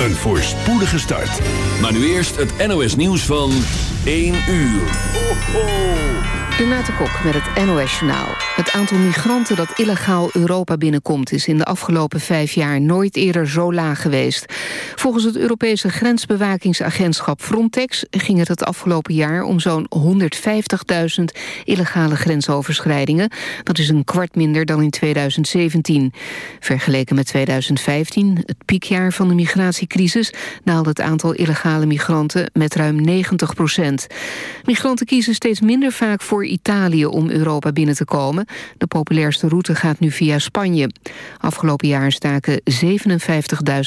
Een voorspoedige start. Maar nu eerst het NOS nieuws van 1 uur. Ho. Renate Kok met het NOS Journaal. Het aantal migranten dat illegaal Europa binnenkomt... is in de afgelopen vijf jaar nooit eerder zo laag geweest. Volgens het Europese grensbewakingsagentschap Frontex... ging het het afgelopen jaar om zo'n 150.000 illegale grensoverschrijdingen. Dat is een kwart minder dan in 2017. Vergeleken met 2015, het piekjaar van de migratiecrisis... daalde het aantal illegale migranten met ruim 90 procent. Migranten kiezen steeds minder vaak voor Italië om Europa binnen te komen. De populairste route gaat nu via Spanje. Afgelopen jaar staken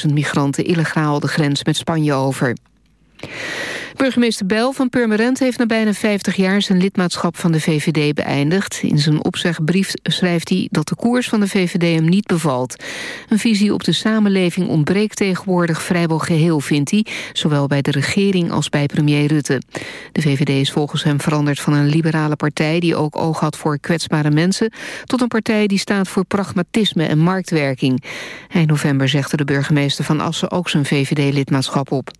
57.000 migranten illegaal de grens met Spanje over. Burgemeester Bel van Purmerend heeft na bijna 50 jaar zijn lidmaatschap van de VVD beëindigd. In zijn opzegbrief schrijft hij dat de koers van de VVD hem niet bevalt. Een visie op de samenleving ontbreekt tegenwoordig vrijwel geheel, vindt hij, zowel bij de regering als bij premier Rutte. De VVD is volgens hem veranderd van een liberale partij die ook oog had voor kwetsbare mensen, tot een partij die staat voor pragmatisme en marktwerking. Eind november zegde de burgemeester van Assen ook zijn VVD-lidmaatschap op.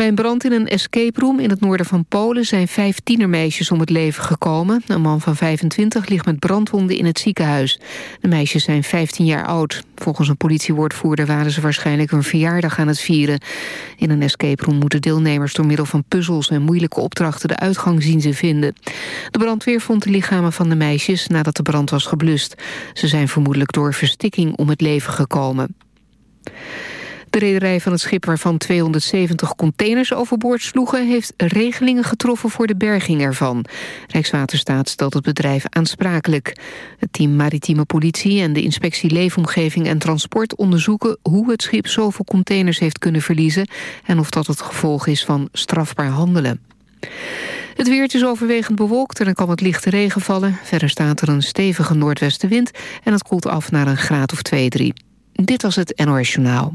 Bij een brand in een escape room in het noorden van Polen... zijn vijf tienermeisjes om het leven gekomen. Een man van 25 ligt met brandwonden in het ziekenhuis. De meisjes zijn 15 jaar oud. Volgens een politiewoordvoerder waren ze waarschijnlijk hun verjaardag aan het vieren. In een escape room moeten deelnemers door middel van puzzels... en moeilijke opdrachten de uitgang zien te vinden. De brandweer vond de lichamen van de meisjes nadat de brand was geblust. Ze zijn vermoedelijk door verstikking om het leven gekomen. De rederij van het schip waarvan 270 containers overboord sloegen... heeft regelingen getroffen voor de berging ervan. Rijkswaterstaat stelt het bedrijf aansprakelijk. Het team Maritieme Politie en de inspectie Leefomgeving en Transport... onderzoeken hoe het schip zoveel containers heeft kunnen verliezen... en of dat het gevolg is van strafbaar handelen. Het weer is overwegend bewolkt en er kan wat lichte regen vallen. Verder staat er een stevige noordwestenwind en het koelt af naar een graad of 2, 3. Dit was het NOS Journaal.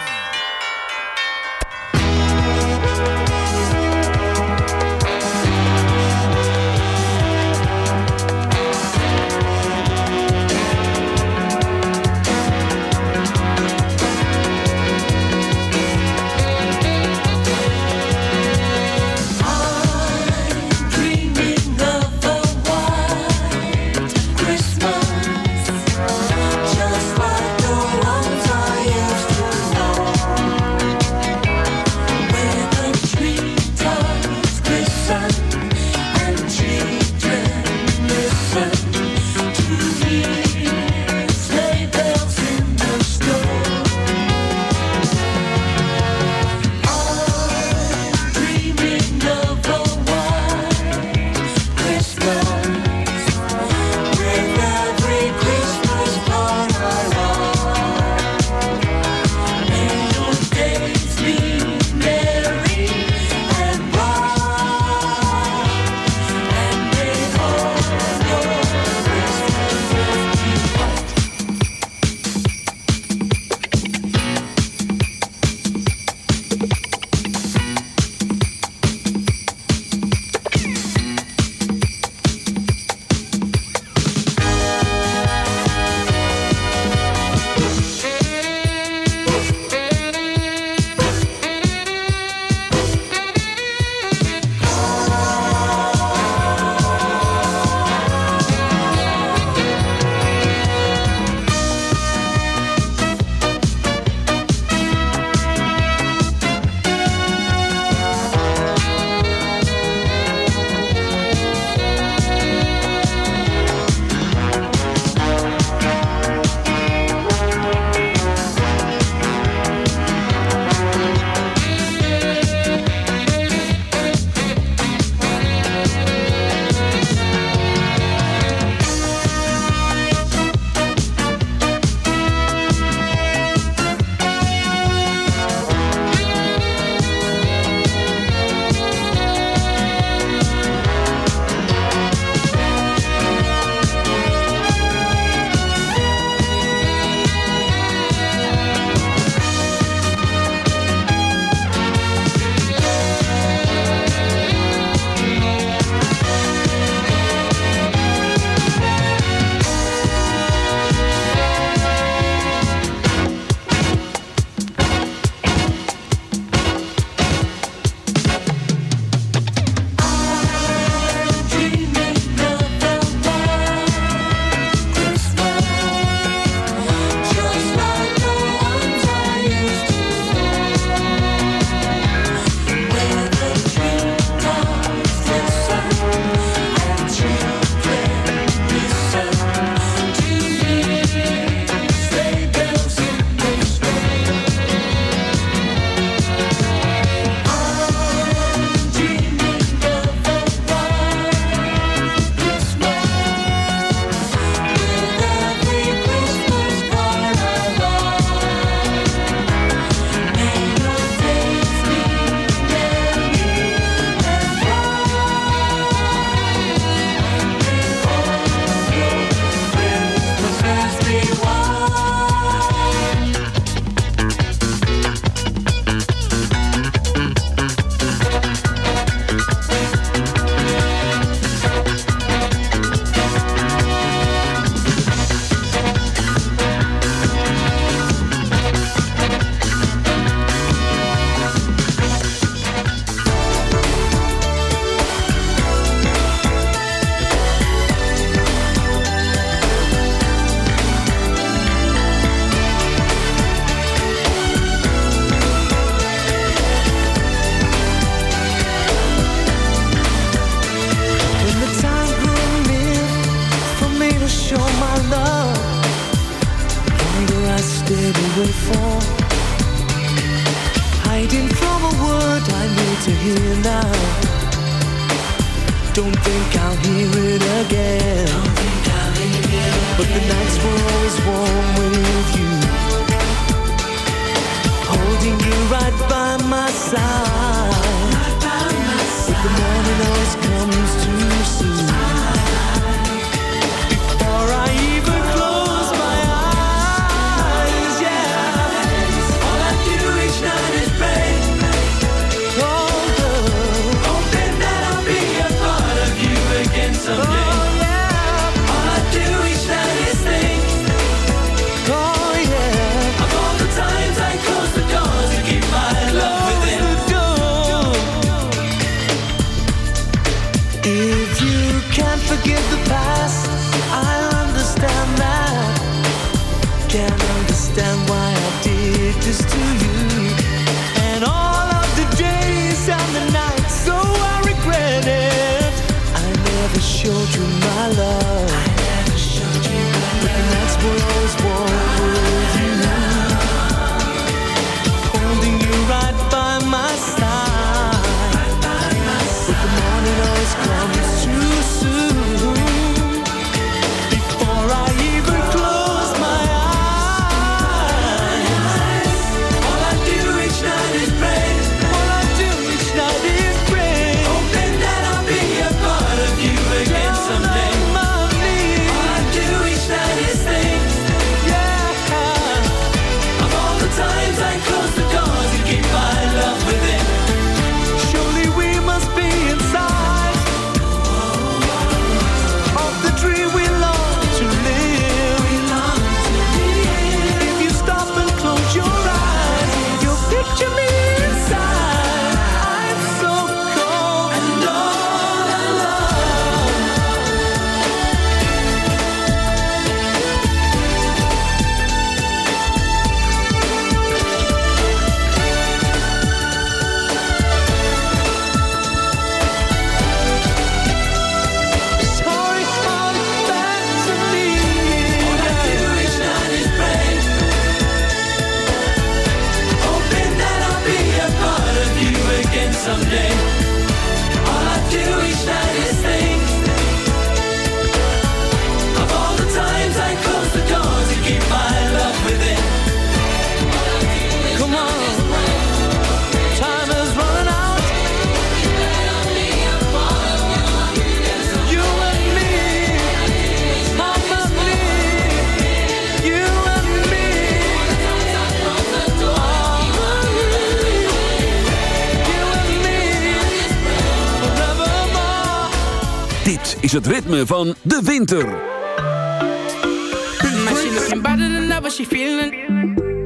Is het ritme van de winter.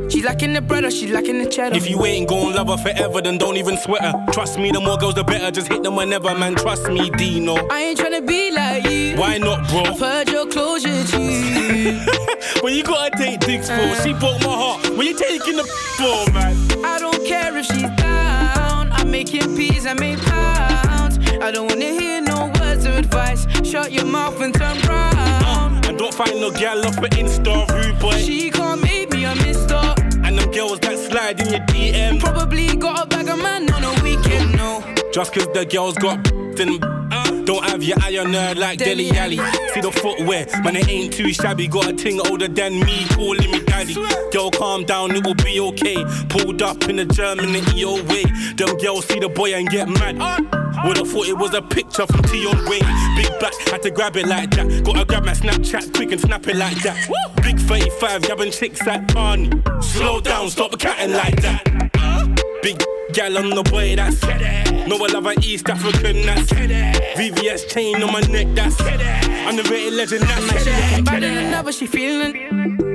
She lacking the bread or she lacking the cheddar. If you ain't gon' love her forever, then don't even sweat her. Trust me, the more girls, the better. Just hit them whenever, man. Trust me, Deno. I ain't tryna be like you. Why not, bro? I've heard your closure, G. when you gotta take dicks for, uh, she broke my heart. When you taking the for, man? I don't care if she's down. I'm making peas, I make pounds. I don't wanna hear no words of advice. Shut your mouth and turn round. Uh, and don't find no gal off of Insta, rude boy. She can't make me a mister. And them girls that slide in your DM. Probably got a bag of man on a weekend, no. Just cause the girls got then don't have your eye on her like Dele Alli. See the footwear, man, it ain't too shabby. Got a ting older than me, calling me daddy. Girl, calm down, it will be okay. Pulled up in the German EO way. Them girls see the boy and get mad. Would've thought it was a picture from Tion Wayne. Big back, had to grab it like that. Gotta grab my Snapchat quick and snap it like that. Big 35, yabbing chicks at Barney. Slow down, stop catting like that. Big gal on the boy, that's No, I love an East African, that's VVS chain on my neck, that's I'm the rated legend, that's looking better than ever, she feeling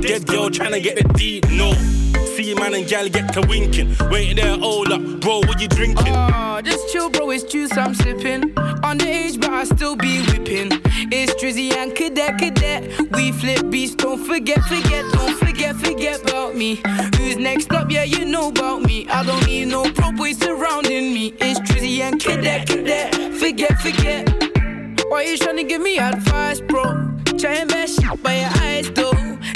Dead girl trying to get the D, no. See man and gal get to winking. Wait there, hold up, bro, what you drinking? Oh, just chill, bro, it's juice I'm sipping. Underage, but I still be whipping. It's Drizzy and Cadet, Cadet. We flip beats, don't forget, forget, don't forget, forget about me. Who's next up? Yeah, you know about me. I don't need no pro boys surrounding me. It's Drizzy and Cadet, Cadet. Forget, forget. Why you trying to give me advice, bro? Try and mess up by your eyes, though.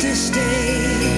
to stay.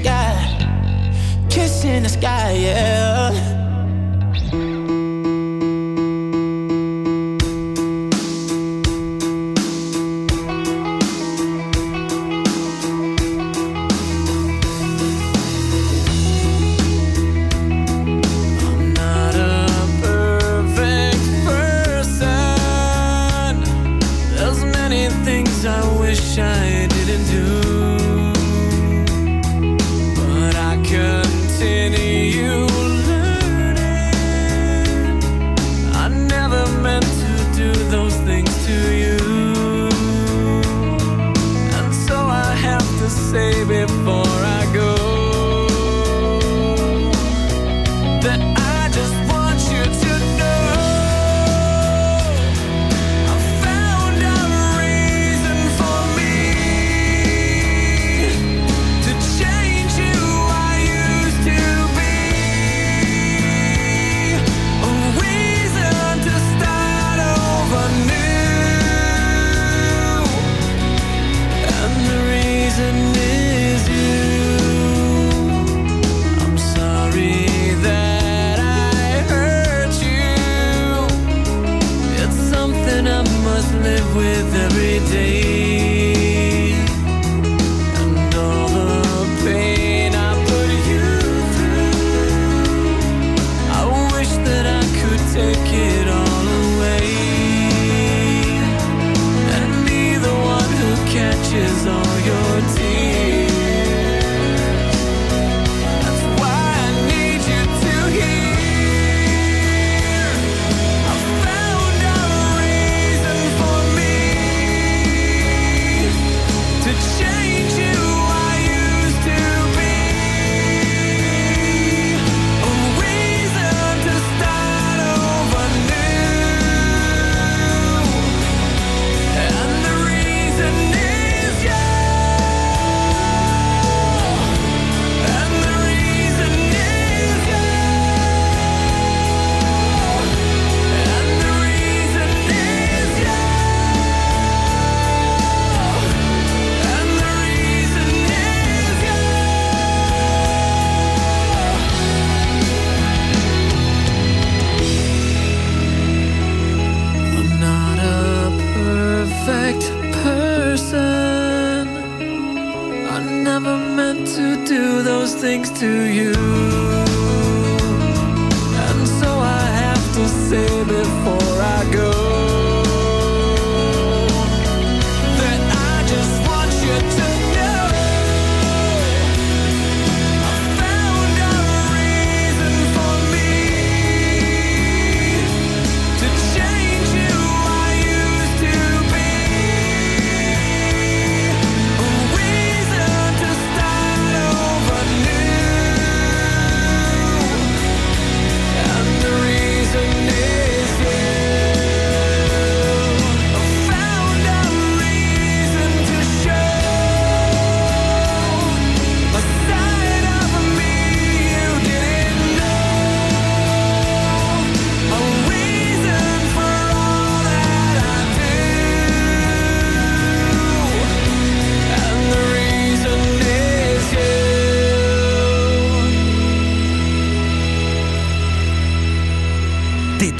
Sky, kiss in the sky, yeah.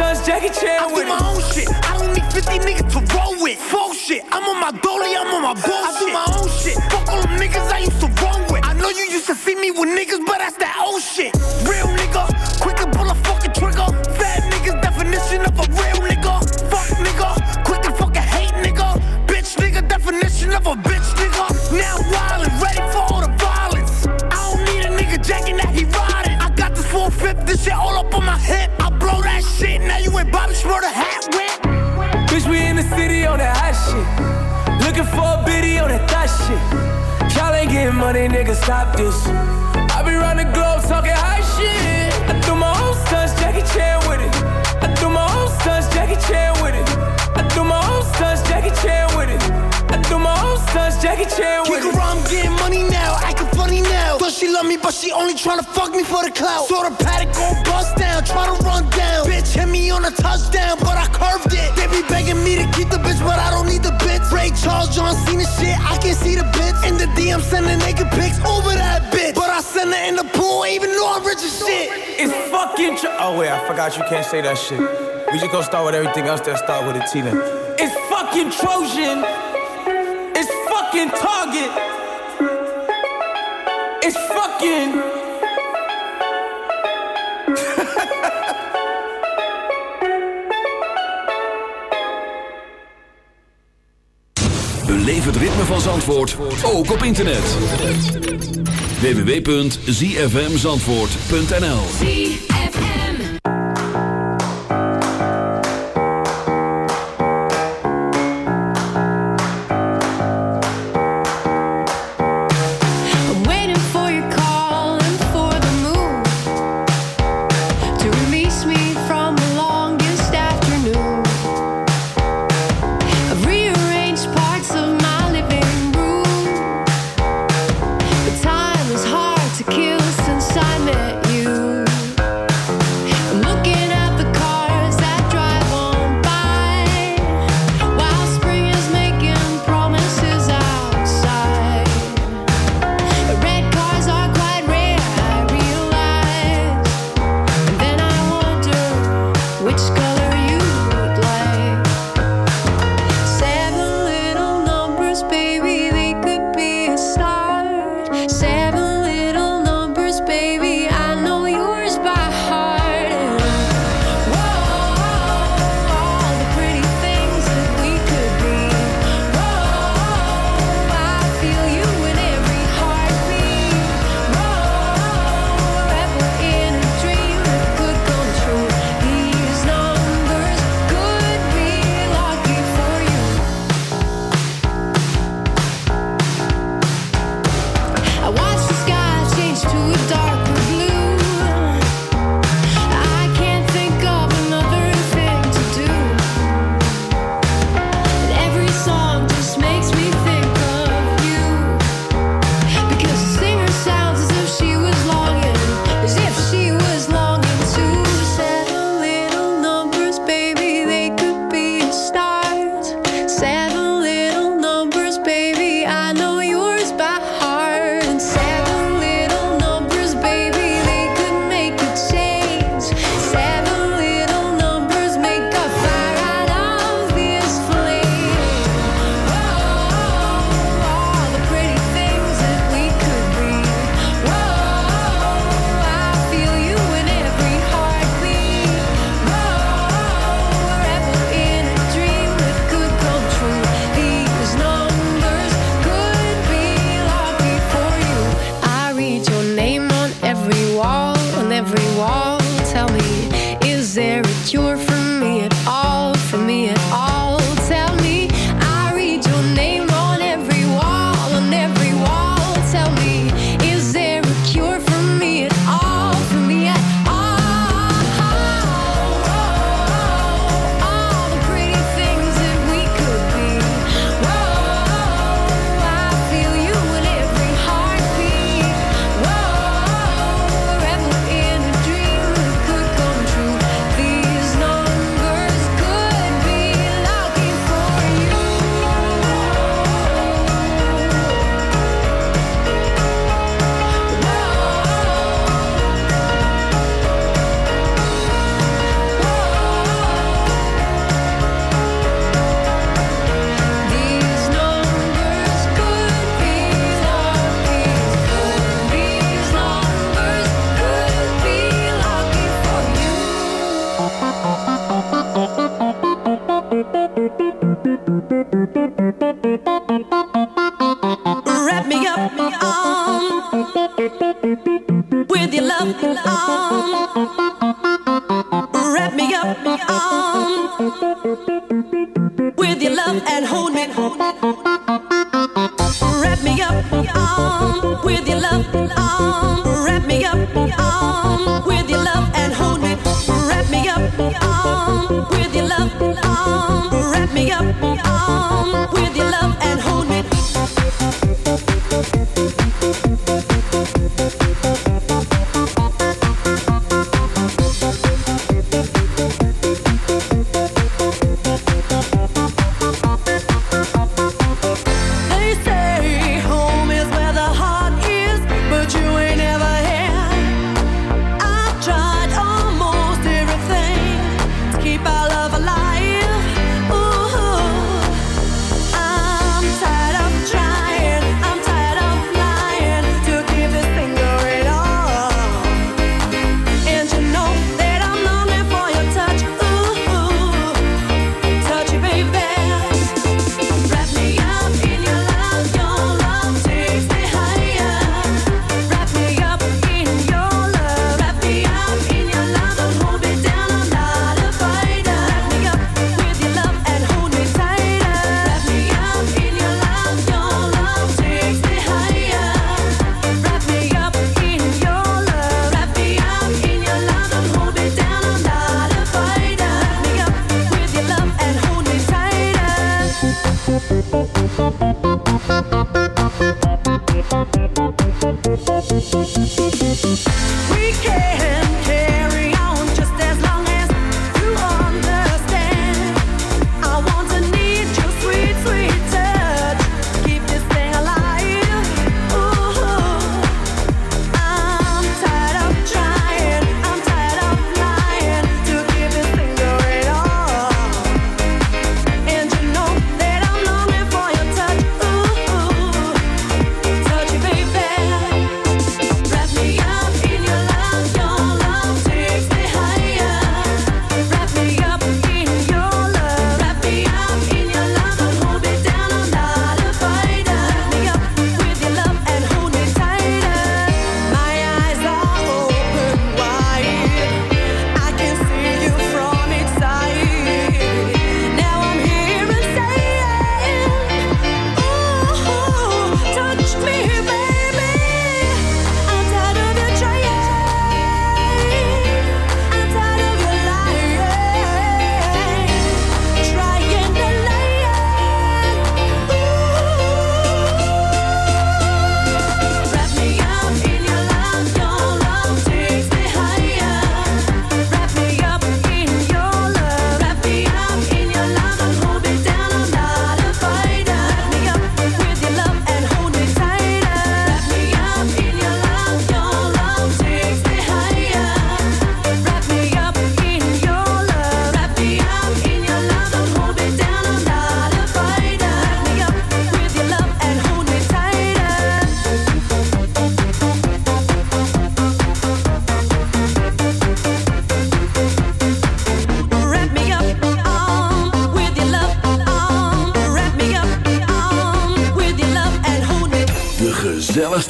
my Jackie Chan with it. I do my own shit. I don't need 50 niggas to roll with. Full shit. I'm on my dolly, I'm on my bullshit. I do my own shit. Fuck all them niggas I used to roll with. I know you used to see me with niggas, but that's that old shit. Real nigga, quick to pull a fucking trigger. Fat niggas, definition of a real nigga. Fuck nigga, quick to fucking hate nigga. Bitch nigga, definition of a bitch nigga. Now wild and ready for all the violence. I don't need a nigga jacking that he riding. I got this full fifth, this shit all up on my hip. Shit, now you ain't Bobby Shmurda hat whip. Bitch, we in the city on that hot shit. Looking for a biddy on that thot shit. Y'all ain't getting money, nigga, stop this. I be round the globe talking high shit. I do my own stunts, Jackie Chan with it. I do my own stunts, Jackie Chan with it. Stunts, Jackie Chan with Kick around, I'm getting money now, acting funny now. Thought she love me, but she only tryna fuck me for the clout. Saw the paddock go bust down, try to run down. Bitch hit me on a touchdown, but I curved it. They be begging me to keep the bitch, but I don't need the bitch. Ray Charles, John Cena shit, I can see the bitch. In the DM, sending naked pics over that bitch. But I send her in the pool, even though I'm rich as shit. It's fucking tr- Oh wait, I forgot you can't say that shit. We just gonna start with everything else that start with a T Tina. It's fucking Trojan. Fucking Target. It's fucking. Beleef het ritme van Zandvoort ook op internet. www.zfmzandvoort.nl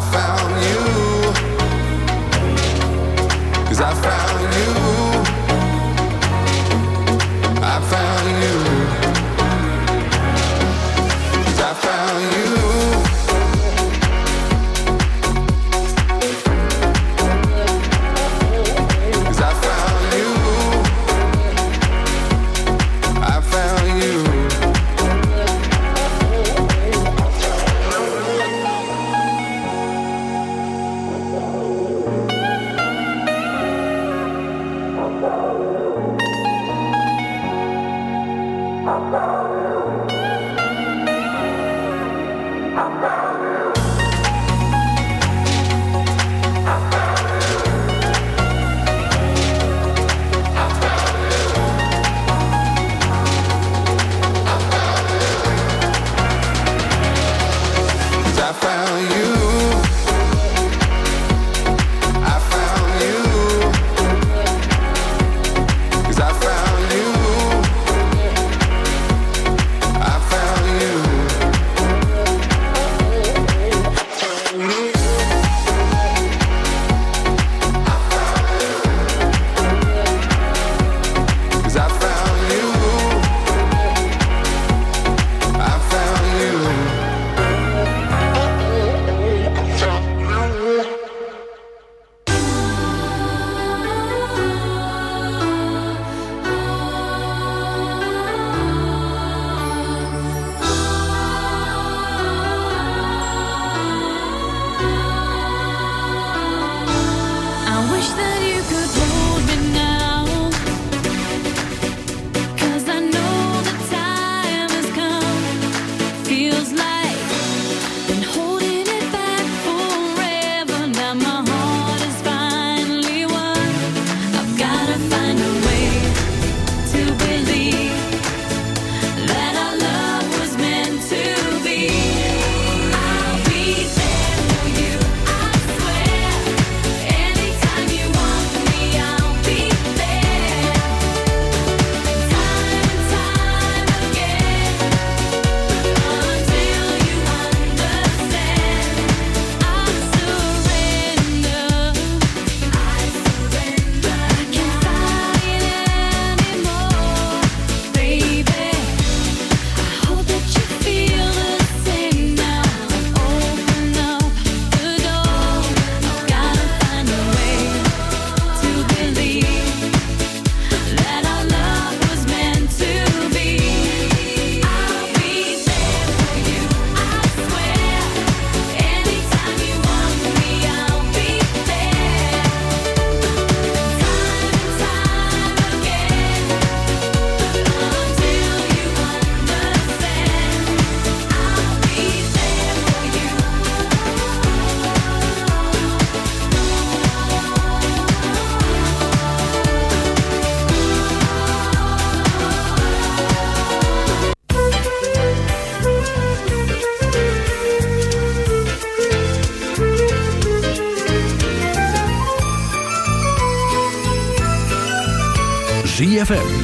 I found you. Cause I found you.